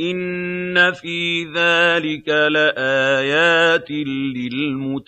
إِنَّ فِي ذَٰلِكَ لَآيَاتٍ لِّلْمُتَوَسِّمِينَ